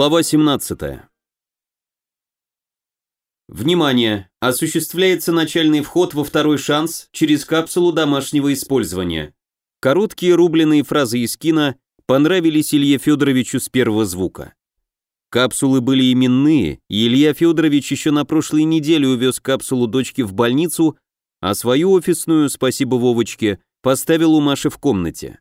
Глава 17. Внимание! Осуществляется начальный вход во второй шанс через капсулу домашнего использования. Короткие рубленые фразы из кино понравились Илье Федоровичу с первого звука. Капсулы были именные, и Илья Федорович еще на прошлой неделе увез капсулу дочки в больницу, а свою офисную, спасибо Вовочке, поставил у Маши в комнате.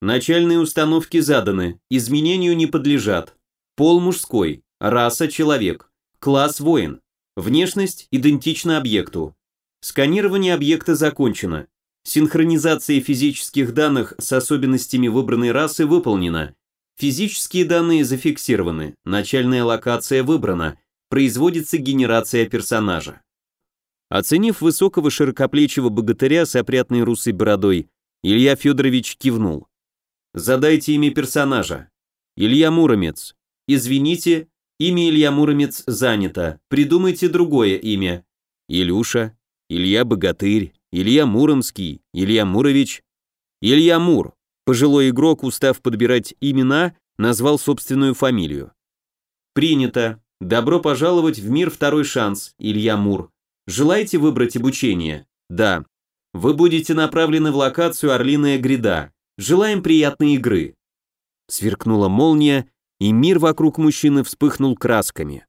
Начальные установки заданы, изменению не подлежат. Пол мужской, раса человек. Класс воин. Внешность идентична объекту. Сканирование объекта закончено. Синхронизация физических данных с особенностями выбранной расы выполнена. Физические данные зафиксированы. Начальная локация выбрана. Производится генерация персонажа. Оценив высокого широкоплечего богатыря с опрятной русой бородой, Илья Федорович кивнул. «Задайте имя персонажа. Илья Муромец. Извините, Имя Илья Муромец занято. Придумайте другое имя. Илюша, Илья Богатырь, Илья Муромский, Илья Мурович. Илья Мур. Пожилой игрок, устав подбирать имена, назвал собственную фамилию. Принято. Добро пожаловать в мир второй шанс, Илья Мур. Желаете выбрать обучение? Да. Вы будете направлены в локацию Орлиная гряда. Желаем приятной игры. Сверкнула молния, и мир вокруг мужчины вспыхнул красками.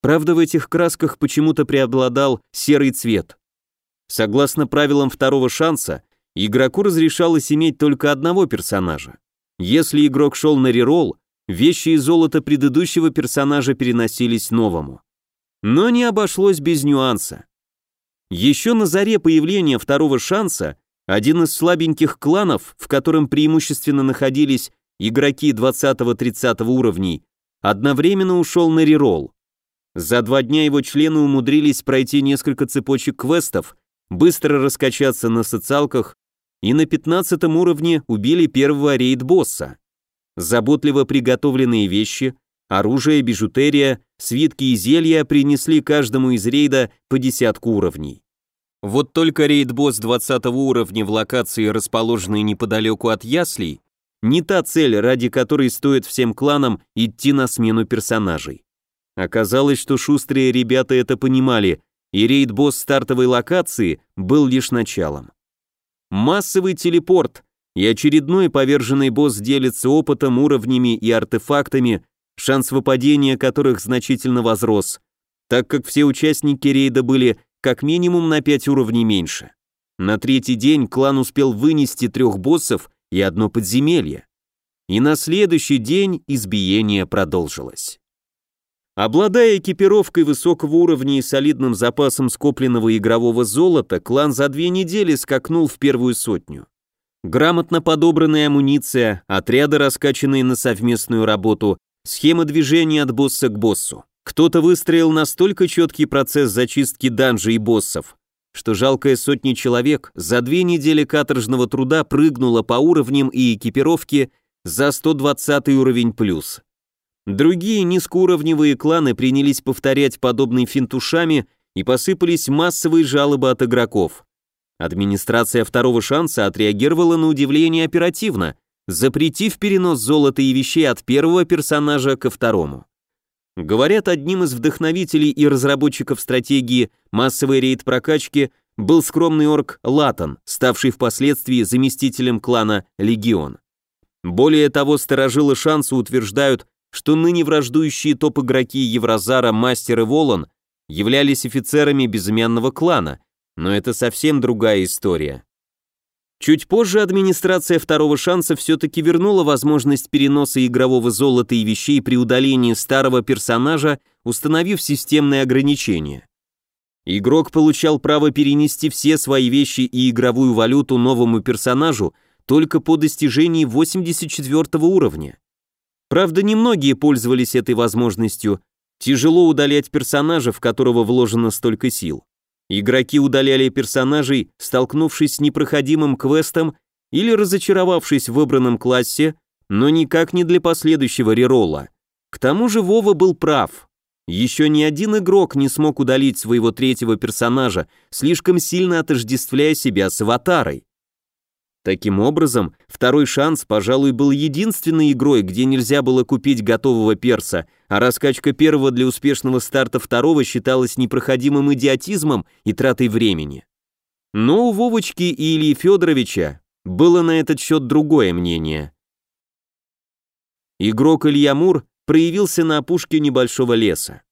Правда, в этих красках почему-то преобладал серый цвет. Согласно правилам второго шанса, игроку разрешалось иметь только одного персонажа. Если игрок шел на реролл, вещи из золота предыдущего персонажа переносились новому. Но не обошлось без нюанса. Еще на заре появления второго шанса один из слабеньких кланов, в котором преимущественно находились игроки 20-30 уровней, одновременно ушел на реролл. За два дня его члены умудрились пройти несколько цепочек квестов, быстро раскачаться на социалках и на 15 уровне убили первого рейд-босса. Заботливо приготовленные вещи, оружие, бижутерия, свитки и зелья принесли каждому из рейда по десятку уровней. Вот только рейд-босс 20 уровня в локации, расположенной неподалеку от яслей, не та цель, ради которой стоит всем кланам идти на смену персонажей. Оказалось, что шустрые ребята это понимали, и рейд-босс стартовой локации был лишь началом. Массовый телепорт, и очередной поверженный босс делится опытом, уровнями и артефактами, шанс выпадения которых значительно возрос, так как все участники рейда были как минимум на 5 уровней меньше. На третий день клан успел вынести трех боссов и одно подземелье. И на следующий день избиение продолжилось. Обладая экипировкой высокого уровня и солидным запасом скопленного игрового золота, клан за две недели скакнул в первую сотню. Грамотно подобранная амуниция, отряды, раскачанные на совместную работу, схема движения от босса к боссу. Кто-то выстроил настолько четкий процесс зачистки данжей и боссов, что жалкая сотни человек за две недели каторжного труда прыгнула по уровням и экипировке за 120 уровень плюс. Другие низкоуровневые кланы принялись повторять подобные финтушами и посыпались массовые жалобы от игроков. Администрация второго шанса отреагировала на удивление оперативно, запретив перенос золота и вещей от первого персонажа ко второму. Говорят, одним из вдохновителей и разработчиков стратегии массовой рейд-прокачки был скромный орк Латан, ставший впоследствии заместителем клана Легион. Более того, сторожилы шанса утверждают, что ныне враждующие топ-игроки Евразара, Мастер и Волан являлись офицерами безымянного клана, но это совсем другая история. Чуть позже администрация второго шанса все-таки вернула возможность переноса игрового золота и вещей при удалении старого персонажа, установив системные ограничения. Игрок получал право перенести все свои вещи и игровую валюту новому персонажу только по достижении 84 уровня. Правда, немногие пользовались этой возможностью, тяжело удалять персонажа, в которого вложено столько сил. Игроки удаляли персонажей, столкнувшись с непроходимым квестом или разочаровавшись в выбранном классе, но никак не для последующего реролла. К тому же Вова был прав. Еще ни один игрок не смог удалить своего третьего персонажа, слишком сильно отождествляя себя с аватарой. Таким образом, второй шанс, пожалуй, был единственной игрой, где нельзя было купить готового перса, а раскачка первого для успешного старта второго считалась непроходимым идиотизмом и тратой времени. Но у Вовочки и Ильи Федоровича было на этот счет другое мнение. Игрок Илья Мур проявился на опушке небольшого леса.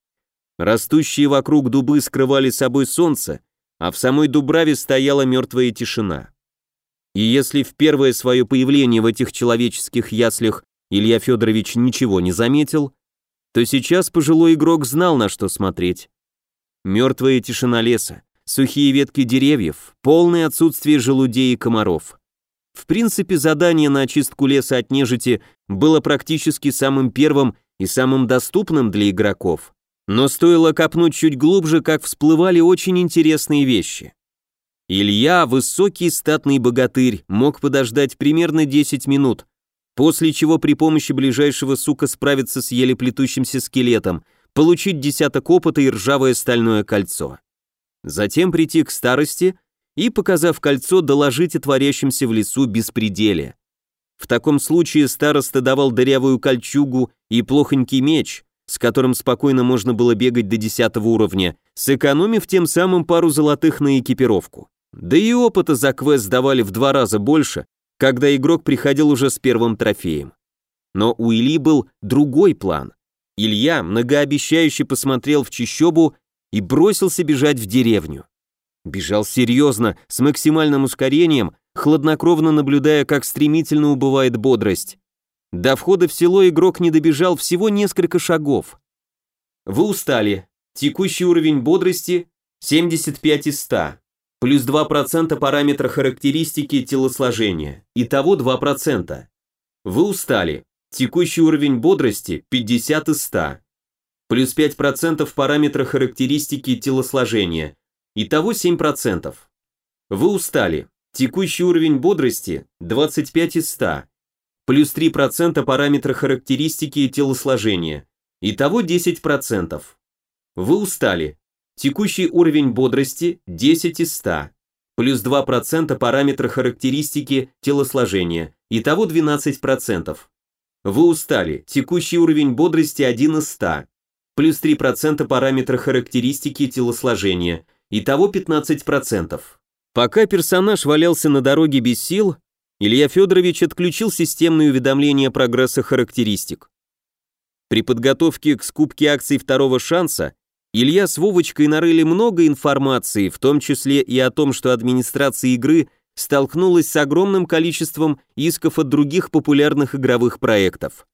Растущие вокруг дубы скрывали собой солнце, а в самой Дубраве стояла мертвая тишина. И если в первое свое появление в этих человеческих яслях Илья Федорович ничего не заметил, то сейчас пожилой игрок знал, на что смотреть. Мертвая тишина леса, сухие ветки деревьев, полное отсутствие желудей и комаров. В принципе, задание на очистку леса от нежити было практически самым первым и самым доступным для игроков. Но стоило копнуть чуть глубже, как всплывали очень интересные вещи. Илья, высокий статный богатырь, мог подождать примерно 10 минут, после чего при помощи ближайшего сука справиться с еле плетущимся скелетом, получить десяток опыта и ржавое стальное кольцо. Затем прийти к старости и, показав кольцо, доложить о творящемся в лесу беспределе. В таком случае староста давал дырявую кольчугу и плохонький меч, с которым спокойно можно было бегать до 10 уровня, сэкономив тем самым пару золотых на экипировку. Да и опыта за квест давали в два раза больше, когда игрок приходил уже с первым трофеем. Но у Ильи был другой план. Илья многообещающе посмотрел в чищобу и бросился бежать в деревню. Бежал серьезно, с максимальным ускорением, хладнокровно наблюдая, как стремительно убывает бодрость. До входа в село игрок не добежал всего несколько шагов. Вы устали. Текущий уровень бодрости 75 из 100 плюс 2% параметра характеристики телосложения, итого 2%. Вы устали. Текущий уровень бодрости 50 из 100. Плюс 5% параметра характеристики телосложения, итого 7%. Вы устали. Текущий уровень бодрости 25 из 100. Плюс 3% параметра характеристики телосложения, итого 10%. Вы устали. Текущий уровень бодрости 10 из 100. Плюс 2% параметра характеристики телосложения. Итого 12%. Вы устали. Текущий уровень бодрости 1 из 100. Плюс 3% параметра характеристики телосложения. Итого 15%. Пока персонаж валялся на дороге без сил, Илья Федорович отключил системные уведомления прогресса характеристик. При подготовке к скупке акций второго шанса Илья с Вовочкой нарыли много информации, в том числе и о том, что администрация игры столкнулась с огромным количеством исков от других популярных игровых проектов.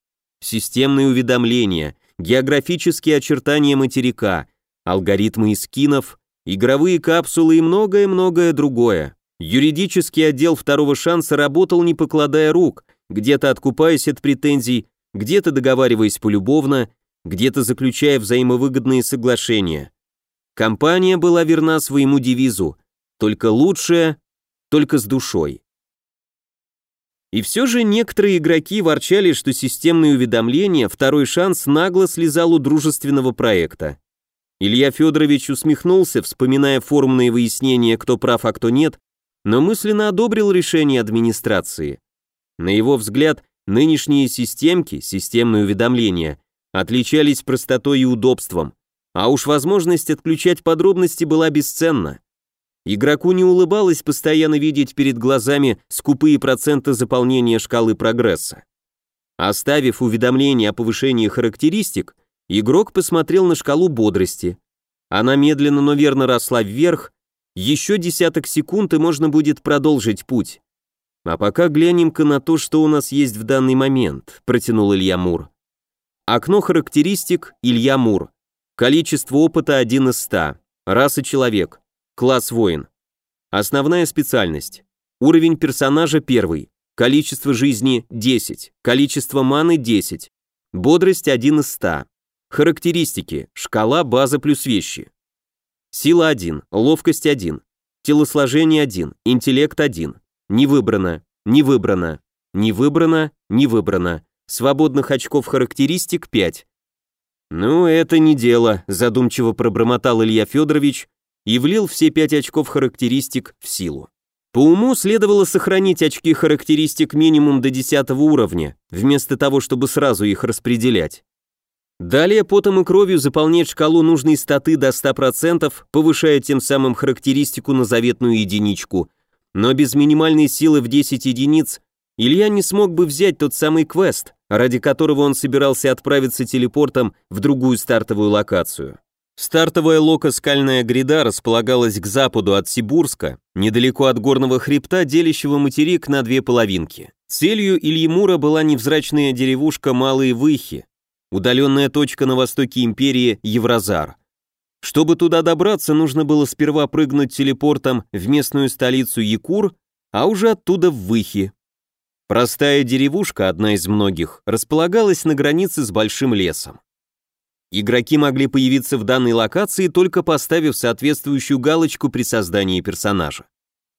Системные уведомления, географические очертания материка, алгоритмы скинов, игровые капсулы и многое-многое другое. Юридический отдел второго шанса работал не покладая рук, где-то откупаясь от претензий, где-то договариваясь полюбовно, где-то заключая взаимовыгодные соглашения. Компания была верна своему девизу «Только лучшее, только с душой». И все же некоторые игроки ворчали, что системные уведомления «Второй шанс» нагло слезал у дружественного проекта. Илья Федорович усмехнулся, вспоминая форумные выяснения, кто прав, а кто нет, но мысленно одобрил решение администрации. На его взгляд, нынешние системки, системные уведомления, отличались простотой и удобством, а уж возможность отключать подробности была бесценна. Игроку не улыбалось постоянно видеть перед глазами скупые проценты заполнения шкалы прогресса. Оставив уведомление о повышении характеристик, игрок посмотрел на шкалу бодрости. Она медленно, но верно росла вверх, еще десяток секунд и можно будет продолжить путь. А пока глянем-ка на то, что у нас есть в данный момент, протянул Илья Мур. Окно характеристик Илья Мур. Количество опыта 1 из 100. Раса человек. Класс воин. Основная специальность. Уровень персонажа 1. Количество жизни 10. Количество маны 10. Бодрость 1 из 100. Характеристики. Шкала, база плюс вещи. Сила 1. Ловкость 1. Телосложение 1. Интеллект 1. Не выбрано. Не выбрано. Не выбрано. Не выбрано. Свободных очков характеристик 5. Ну, это не дело, задумчиво пробормотал Илья Федорович и влил все 5 очков характеристик в силу. По уму следовало сохранить очки характеристик минимум до 10 уровня, вместо того, чтобы сразу их распределять. Далее потом и кровью заполнять шкалу нужной статы до 100%, повышая тем самым характеристику на заветную единичку. Но без минимальной силы в 10 единиц Илья не смог бы взять тот самый квест, ради которого он собирался отправиться телепортом в другую стартовую локацию. Стартовая лока «Скальная гряда» располагалась к западу от Сибурска, недалеко от горного хребта, делящего материк на две половинки. Целью Ильи Мура была невзрачная деревушка Малые Выхи, удаленная точка на востоке империи Евразар. Чтобы туда добраться, нужно было сперва прыгнуть телепортом в местную столицу Якур, а уже оттуда в Выхи. Простая деревушка, одна из многих, располагалась на границе с большим лесом. Игроки могли появиться в данной локации, только поставив соответствующую галочку при создании персонажа.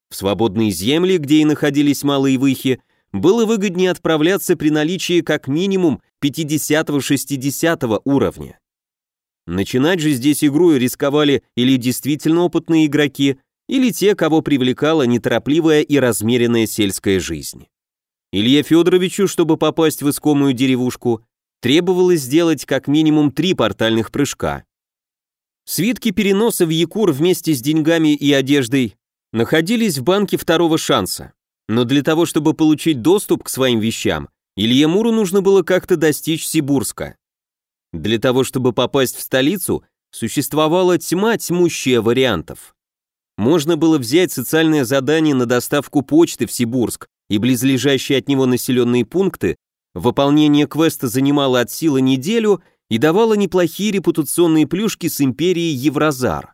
В свободные земли, где и находились малые выхи, было выгоднее отправляться при наличии как минимум 50-60 уровня. Начинать же здесь игру рисковали или действительно опытные игроки, или те, кого привлекала неторопливая и размеренная сельская жизнь. Илье Федоровичу, чтобы попасть в искомую деревушку, требовалось сделать как минимум три портальных прыжка. Свитки переноса в Якур вместе с деньгами и одеждой находились в банке второго шанса, но для того, чтобы получить доступ к своим вещам, Илье Муру нужно было как-то достичь Сибурска. Для того, чтобы попасть в столицу, существовала тьма тьмущая вариантов. Можно было взять социальное задание на доставку почты в Сибурск и близлежащие от него населенные пункты, Выполнение квеста занимало от силы неделю и давало неплохие репутационные плюшки с империей Евразар.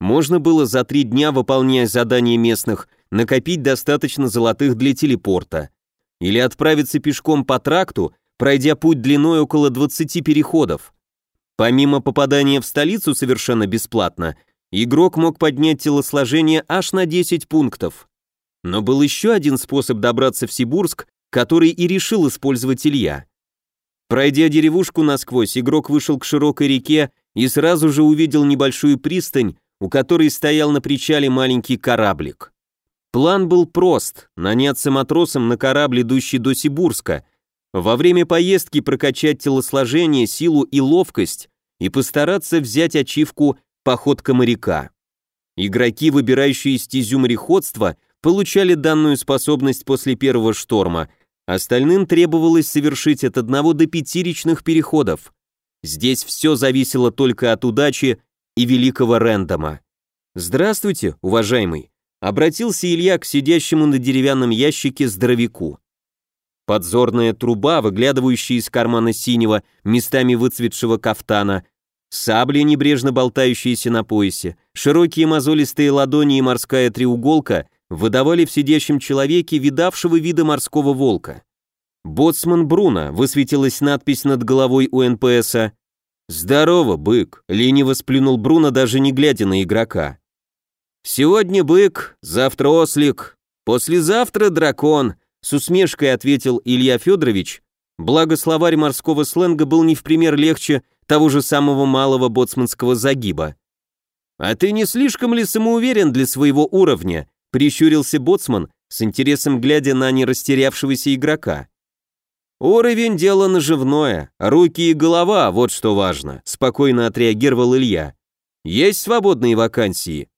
Можно было за три дня, выполняя задания местных, накопить достаточно золотых для телепорта. Или отправиться пешком по тракту, пройдя путь длиной около 20 переходов. Помимо попадания в столицу совершенно бесплатно, игрок мог поднять телосложение аж на 10 пунктов. Но был еще один способ добраться в Сибурск, который и решил использовать Илья. Пройдя деревушку насквозь, игрок вышел к широкой реке и сразу же увидел небольшую пристань, у которой стоял на причале маленький кораблик. План был прост – наняться матросом на корабль, идущий до Сибурска, во время поездки прокачать телосложение, силу и ловкость и постараться взять ачивку «Походка моряка». Игроки, выбирающие стезю мореходства, получали данную способность после первого шторма, Остальным требовалось совершить от одного до пяти речных переходов. Здесь все зависело только от удачи и великого рендома. «Здравствуйте, уважаемый», — обратился Илья к сидящему на деревянном ящике здоровяку. Подзорная труба, выглядывающая из кармана синего, местами выцветшего кафтана, сабли, небрежно болтающиеся на поясе, широкие мозолистые ладони и морская треуголка выдавали в сидящем человеке видавшего вида морского волка. «Боцман Бруно», высветилась надпись над головой у НПСа. «Здорово, бык», — лениво сплюнул Бруно, даже не глядя на игрока. «Сегодня бык, завтра ослик, послезавтра дракон», — с усмешкой ответил Илья Федорович, благо словарь морского сленга был не в пример легче того же самого малого боцманского загиба. «А ты не слишком ли самоуверен для своего уровня?» Прищурился боцман, с интересом глядя на нерастерявшегося игрока. «Уровень – дело наживное, руки и голова – вот что важно», – спокойно отреагировал Илья. «Есть свободные вакансии?»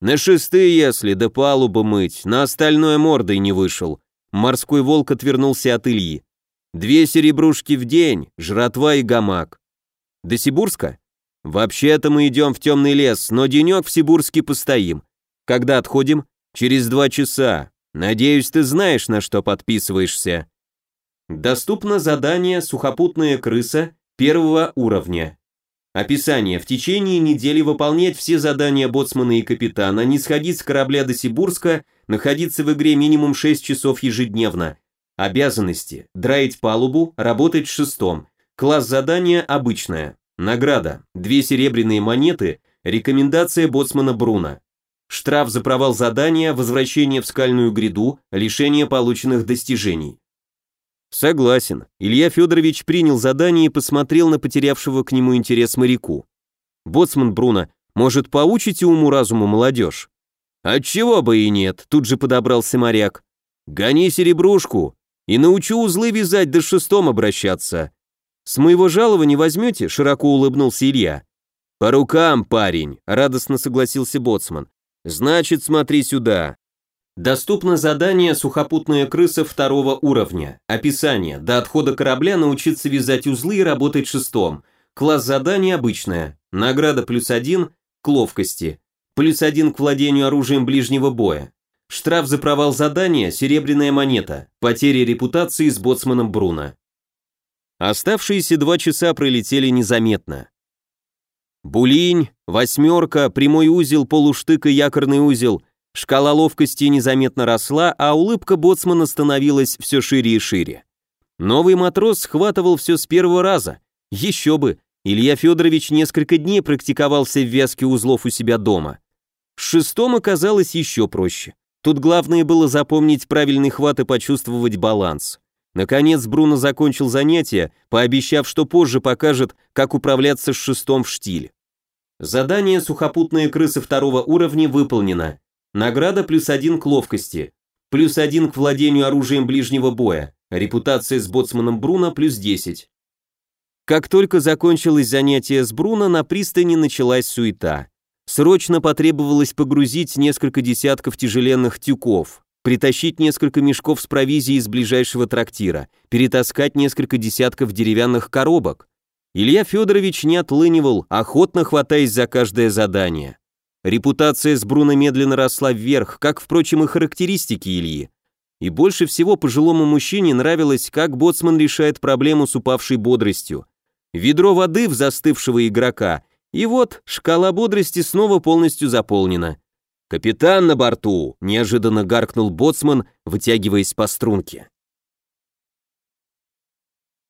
«На шесты, если, да палубы мыть, на остальное мордой не вышел». Морской волк отвернулся от Ильи. «Две серебрушки в день, жратва и гамак». «До Сибурска?» «Вообще-то мы идем в темный лес, но денек в Сибурске постоим. Когда отходим?» Через два часа. Надеюсь, ты знаешь, на что подписываешься. Доступно задание «Сухопутная крыса» первого уровня. Описание. В течение недели выполнять все задания боцмана и капитана, не сходить с корабля до Сибурска, находиться в игре минимум 6 часов ежедневно. Обязанности. Драить палубу, работать в шестом. Класс задания обычная. Награда. Две серебряные монеты. Рекомендация боцмана Бруна. Штраф за провал задания, возвращение в скальную гряду, лишение полученных достижений. Согласен. Илья Федорович принял задание и посмотрел на потерявшего к нему интерес моряку. Боцман Бруно, может, поучите уму-разуму молодежь? Отчего бы и нет, тут же подобрался моряк. Гони серебрушку и научу узлы вязать до шестом обращаться. С моего жалования возьмете? Широко улыбнулся Илья. По рукам, парень, радостно согласился боцман. Значит, смотри сюда. Доступно задание «Сухопутная крыса» второго уровня. Описание. До отхода корабля научиться вязать узлы и работать шестом. Класс задания обычная. Награда плюс один к ловкости. Плюс один к владению оружием ближнего боя. Штраф за провал задания – серебряная монета. Потеря репутации с боцманом Бруно. Оставшиеся два часа пролетели незаметно. Булинь, восьмерка, прямой узел, полуштык и якорный узел – Шкала ловкости незаметно росла, а улыбка боцмана становилась все шире и шире. Новый матрос схватывал все с первого раза. Еще бы, Илья Федорович несколько дней практиковался в вязке узлов у себя дома. С шестом оказалось еще проще. Тут главное было запомнить правильный хват и почувствовать баланс. Наконец Бруно закончил занятие, пообещав, что позже покажет, как управляться с шестом в штиле. Задание «Сухопутные крысы» второго уровня выполнено. Награда плюс один к ловкости, плюс один к владению оружием ближнего боя, репутация с боцманом Бруно плюс 10. Как только закончилось занятие с Бруно, на пристани началась суета. Срочно потребовалось погрузить несколько десятков тяжеленных тюков, притащить несколько мешков с провизией из ближайшего трактира, перетаскать несколько десятков деревянных коробок. Илья Федорович не отлынивал, охотно хватаясь за каждое задание. Репутация с Бруно медленно росла вверх, как, впрочем, и характеристики Ильи. И больше всего пожилому мужчине нравилось, как боцман решает проблему с упавшей бодростью. Ведро воды в застывшего игрока, и вот шкала бодрости снова полностью заполнена. «Капитан на борту!» – неожиданно гаркнул боцман, вытягиваясь по струнке.